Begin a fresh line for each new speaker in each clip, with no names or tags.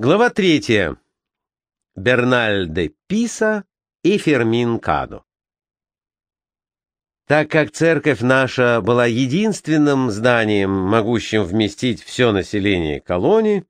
Глава третья. Берналь де Писа и Фермин Кадо. Так как церковь наша была единственным зданием, могущим вместить все население колонии,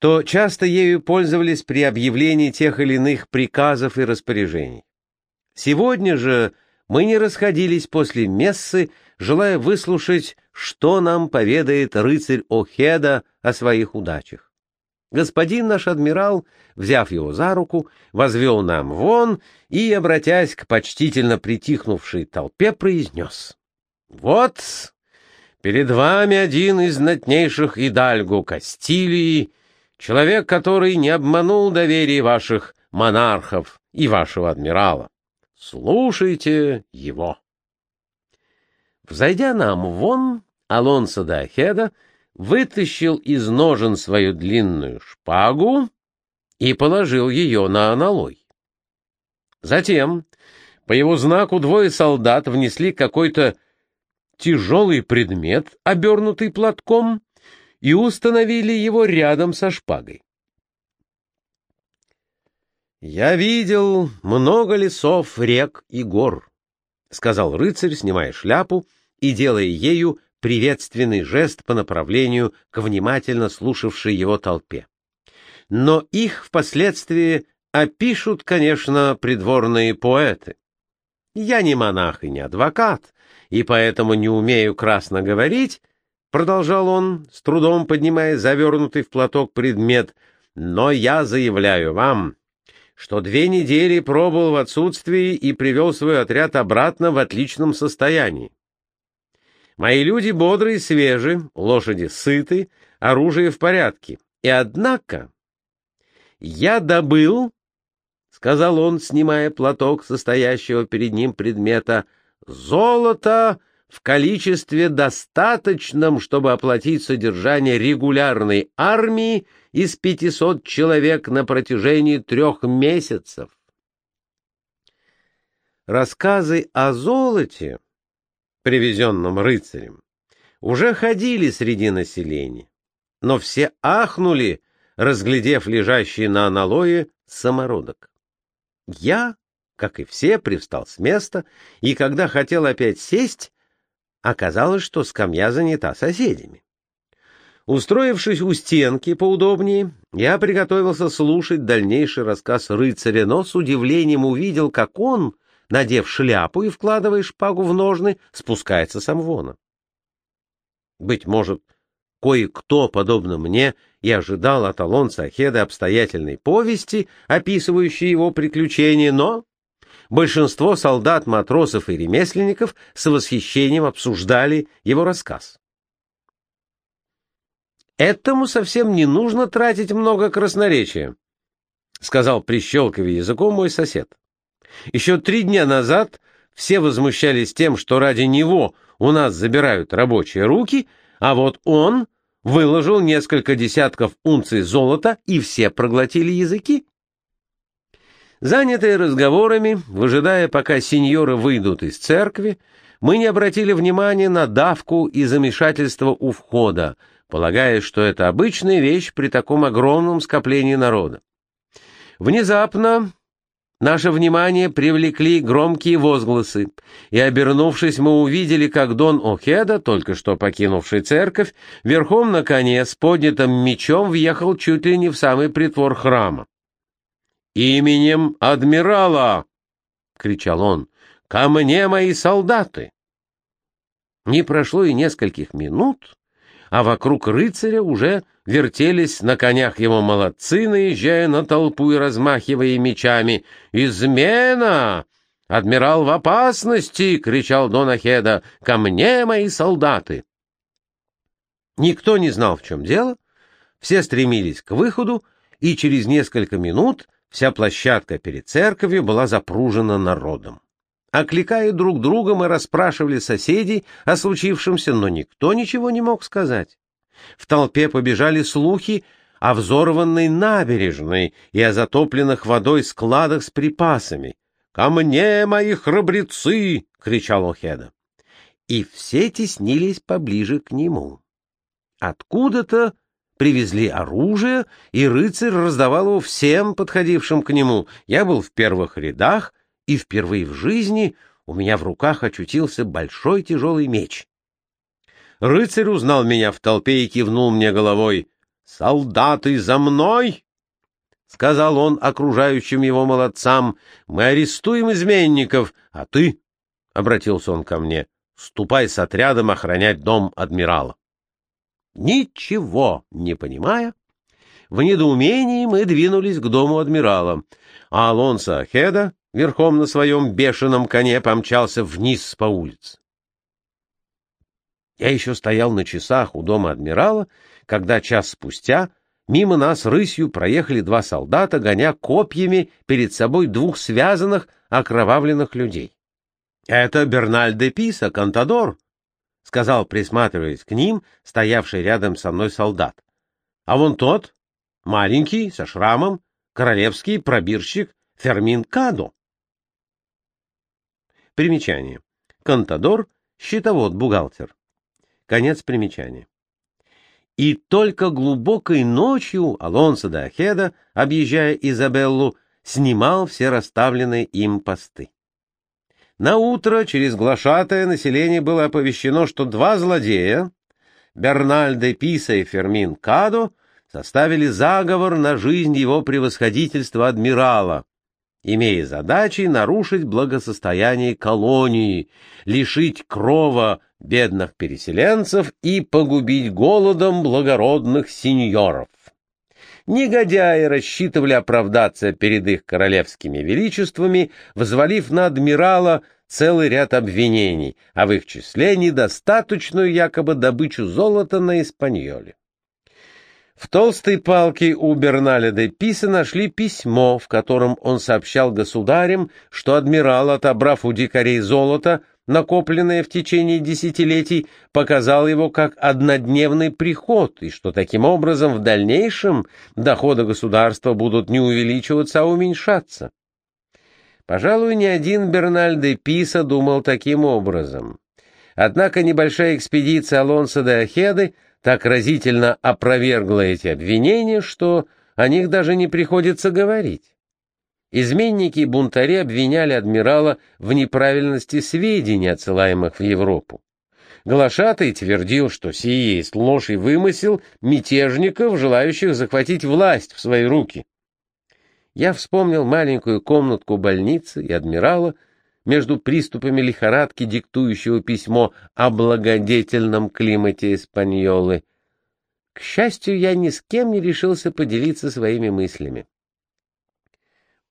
то часто ею пользовались при объявлении тех или иных приказов и распоряжений. Сегодня же мы не расходились после мессы, желая выслушать, что нам поведает рыцарь Охеда о своих удачах. Господин наш адмирал, взяв его за руку, возвел нам вон и, обратясь к почтительно притихнувшей толпе, произнес. «Вот перед вами один из знатнейших идальгу Кастилии, человек, который не обманул доверие ваших монархов и вашего адмирала. Слушайте его». Взойдя нам вон, Алонсо де Ахеда вытащил из ножен свою длинную шпагу и положил ее на аналой. Затем, по его знаку, двое солдат внесли какой-то тяжелый предмет, обернутый платком, и установили его рядом со шпагой. «Я видел много лесов, рек и гор», — сказал рыцарь, снимая шляпу и делая ею приветственный жест по направлению к внимательно слушавшей его толпе. Но их впоследствии опишут, конечно, придворные поэты. Я не монах и не адвокат, и поэтому не умею красно говорить, — продолжал он, с трудом поднимая завернутый в платок предмет, — но я заявляю вам, что две недели пробыл в отсутствии и привел свой отряд обратно в отличном состоянии. Мои люди бодрые и свежи, лошади сыты, оружие в порядке. И однако я добыл, — сказал он, снимая платок состоящего перед ним предмета, — золото в количестве достаточном, чтобы оплатить содержание регулярной армии из 500 человек на протяжении трех месяцев. Рассказы о золоте привезенном рыцарем, уже ходили среди населения, но все ахнули, разглядев лежащий на аналое самородок. Я, как и все, привстал с места, и когда хотел опять сесть, оказалось, что скамья занята соседями. Устроившись у стенки поудобнее, я приготовился слушать дальнейший рассказ рыцаря, но с удивлением увидел, как он надев шляпу и вкладывая шпагу в ножны, спускается с амвона. Быть может, кое-кто, подобно мне, и ожидал от Алонса Ахеда обстоятельной повести, описывающей его приключения, но большинство солдат, матросов и ремесленников с восхищением обсуждали его рассказ. «Этому совсем не нужно тратить много красноречия», — сказал, прищелкивая языком, мой сосед. Еще три дня назад все возмущались тем, что ради него у нас забирают рабочие руки, а вот он выложил несколько десятков унций золота, и все проглотили языки. Занятые разговорами, выжидая, пока сеньоры выйдут из церкви, мы не обратили внимания на давку и замешательство у входа, полагая, что это обычная вещь при таком огромном скоплении народа. Внезапно Наше внимание привлекли громкие возгласы, и, обернувшись, мы увидели, как Дон Охеда, только что покинувший церковь, верхом на коне с поднятым мечом въехал чуть ли не в самый притвор храма. «Именем адмирала!» — кричал он. «Ко мне, мои солдаты!» Не прошло и нескольких минут, а вокруг рыцаря уже вертелись на конях его молодцы, наезжая на толпу и размахивая мечами. «Измена! Адмирал в опасности!» — кричал Дон Ахеда. «Ко мне, мои солдаты!» Никто не знал, в чем дело. Все стремились к выходу, и через несколько минут вся площадка перед церковью была запружена народом. Окликая друг друга, мы расспрашивали соседей о случившемся, но никто ничего не мог сказать. В толпе побежали слухи о взорванной набережной и о затопленных водой складах с припасами. «Ко мне, мои храбрецы!» — кричал Охеда. И все теснились поближе к нему. Откуда-то привезли оружие, и рыцарь раздавал его всем подходившим к нему. Я был в первых рядах, и впервые в жизни у меня в руках очутился большой тяжелый меч. Рыцарь узнал меня в толпе и кивнул мне головой. «Солдаты, за мной!» — сказал он окружающим его молодцам. «Мы арестуем изменников, а ты, — обратился он ко мне, — ступай с отрядом охранять дом адмирала». Ничего не понимая, в недоумении мы двинулись к дому адмирала, а Алонсо Хеда верхом на своем бешеном коне помчался вниз по улице. Я еще стоял на часах у дома адмирала, когда час спустя мимо нас рысью проехали два солдата, гоня копьями перед собой двух связанных, окровавленных людей. — Это Берналь де Писа, Кантадор, — сказал, присматриваясь к ним, стоявший рядом со мной солдат. — А вон тот, маленький, со шрамом, королевский пробирщик Фермин Кадо. Примечание. Контадор — счетовод-бухгалтер. Конец примечания. И только глубокой ночью Алонсо де Ахеда, объезжая Изабеллу, снимал все расставленные им посты. На утро через глашатое население было оповещено, что два злодея, Бернальде Писа и Фермин Кадо, составили заговор на жизнь его превосходительства адмирала, имея задачей нарушить благосостояние колонии, лишить крова бедных переселенцев и погубить голодом благородных сеньоров. Негодяи рассчитывали оправдаться перед их королевскими величествами, взвалив на адмирала целый ряд обвинений, а в их числе недостаточную якобы добычу золота на Испаньоле. В толстой палке у Берналя де Писа нашли письмо, в котором он сообщал государям, что адмирал, отобрав у дикарей золото, накопленное в течение десятилетий, показал его как однодневный приход, и что таким образом в дальнейшем доходы государства будут не увеличиваться, а уменьшаться. Пожалуй, ни один Берналь де Писа думал таким образом. Однако небольшая экспедиция Алонсо де Ахеды так разительно опровергла эти обвинения, что о них даже не приходится говорить. Изменники и бунтари обвиняли адмирала в неправильности сведений, отсылаемых в Европу. Глашатый твердил, что сие есть ложь и вымысел мятежников, желающих захватить власть в свои руки. Я вспомнил маленькую комнатку больницы и адмирала между приступами лихорадки, диктующего письмо о благодетельном климате Испаньолы. К счастью, я ни с кем не решился поделиться своими мыслями.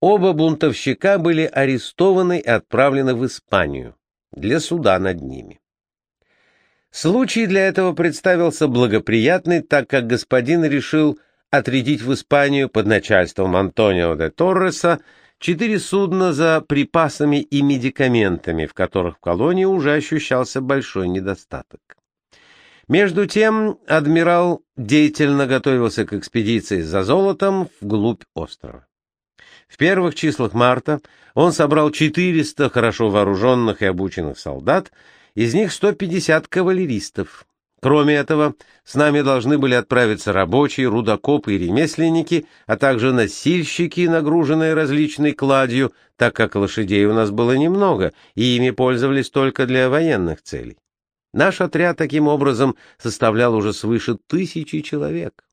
Оба бунтовщика были арестованы и отправлены в Испанию для суда над ними. Случай для этого представился благоприятный, так как господин решил отрядить в Испанию под начальством Антонио де Торреса четыре судна за припасами и медикаментами, в которых в колонии уже ощущался большой недостаток. Между тем адмирал деятельно готовился к экспедиции за золотом вглубь острова. В первых числах марта он собрал 400 хорошо вооруженных и обученных солдат, из них 150 кавалеристов. Кроме этого, с нами должны были отправиться рабочие, рудокопы и ремесленники, а также носильщики, нагруженные различной кладью, так как лошадей у нас было немного, и ими пользовались только для военных целей. Наш отряд таким образом составлял уже свыше тысячи человек.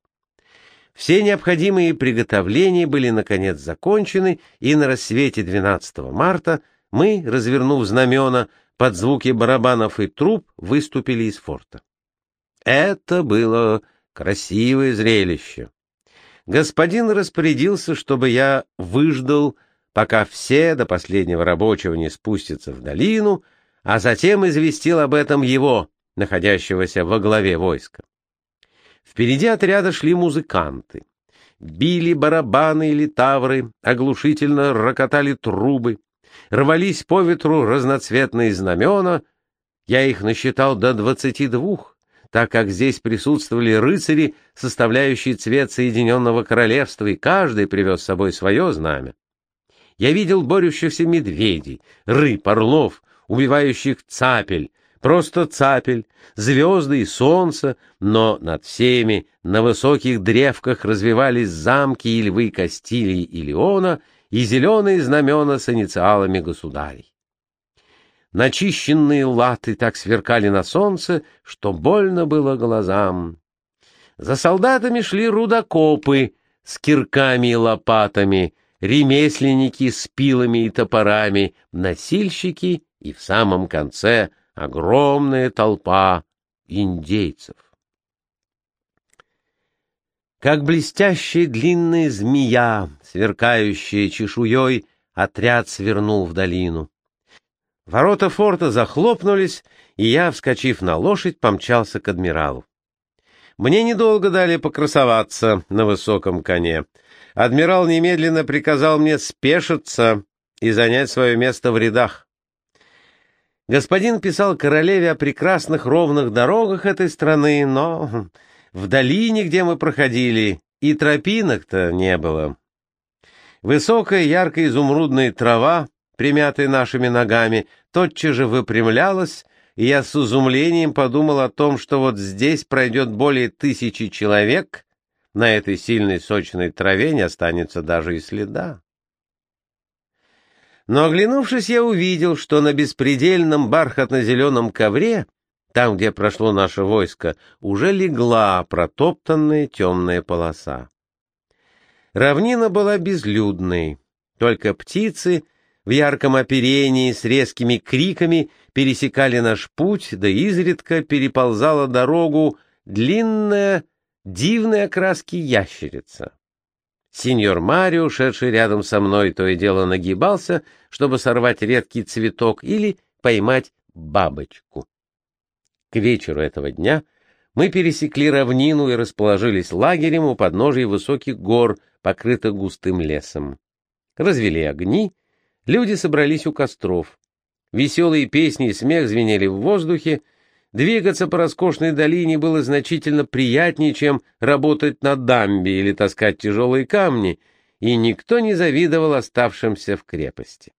Все необходимые приготовления были, наконец, закончены, и на рассвете 12 марта мы, развернув знамена, под звуки барабанов и труб выступили из форта. Это было красивое зрелище. Господин распорядился, чтобы я выждал, пока все до последнего рабочего не спустятся в долину, а затем известил об этом его, находящегося во главе войска. Впереди отряда шли музыканты. Били барабаны или тавры, оглушительно рокотали трубы, рвались по ветру разноцветные знамена. Я их насчитал до двадцати двух, так как здесь присутствовали рыцари, составляющие цвет Соединенного Королевства, и каждый привез с собой свое знамя. Я видел борющихся медведей, рыб, орлов, убивающих цапель, просто цапель, звезды и солнце, но над всеми на высоких древках развивались замки и львы Кастилии и Леона и зеленые знамена с инициалами государей. Начищенные латы так сверкали на солнце, что больно было глазам. За солдатами шли рудокопы с кирками и лопатами, ремесленники с пилами и топорами, носильщики и в самом конце — огромная толпа индейцев. Как блестящая длинная змея, сверкающая чешуей, отряд свернул в долину. Ворота форта захлопнулись, и я, вскочив на лошадь, помчался к адмиралу. Мне недолго дали покрасоваться на высоком коне. Адмирал немедленно приказал мне спешиться и занять свое место в рядах. Господин писал королеве о прекрасных ровных дорогах этой страны, но в долине, где мы проходили, и тропинок-то не было. Высокая яркая изумрудная трава, примятая нашими ногами, тотчас же выпрямлялась, и я с изумлением подумал о том, что вот здесь пройдет более тысячи человек, на этой сильной сочной траве не останется даже и следа. Но, оглянувшись, я увидел, что на беспредельном бархатно-зеленом ковре, там, где прошло наше войско, уже легла протоптанная темная полоса. Равнина была безлюдной, только птицы в ярком оперении с резкими криками пересекали наш путь, да изредка переползала дорогу длинная, дивной окраски ящерица. Сеньор Марио, шедший рядом со мной, то и дело нагибался, чтобы сорвать редкий цветок или поймать бабочку. К вечеру этого дня мы пересекли равнину и расположились лагерем у подножия высоких гор, покрытых густым лесом. Развели огни, люди собрались у костров. Веселые песни и смех звенели в воздухе, Двигаться по роскошной долине было значительно приятнее, чем работать на дамбе или таскать тяжелые камни, и никто не завидовал оставшимся в крепости.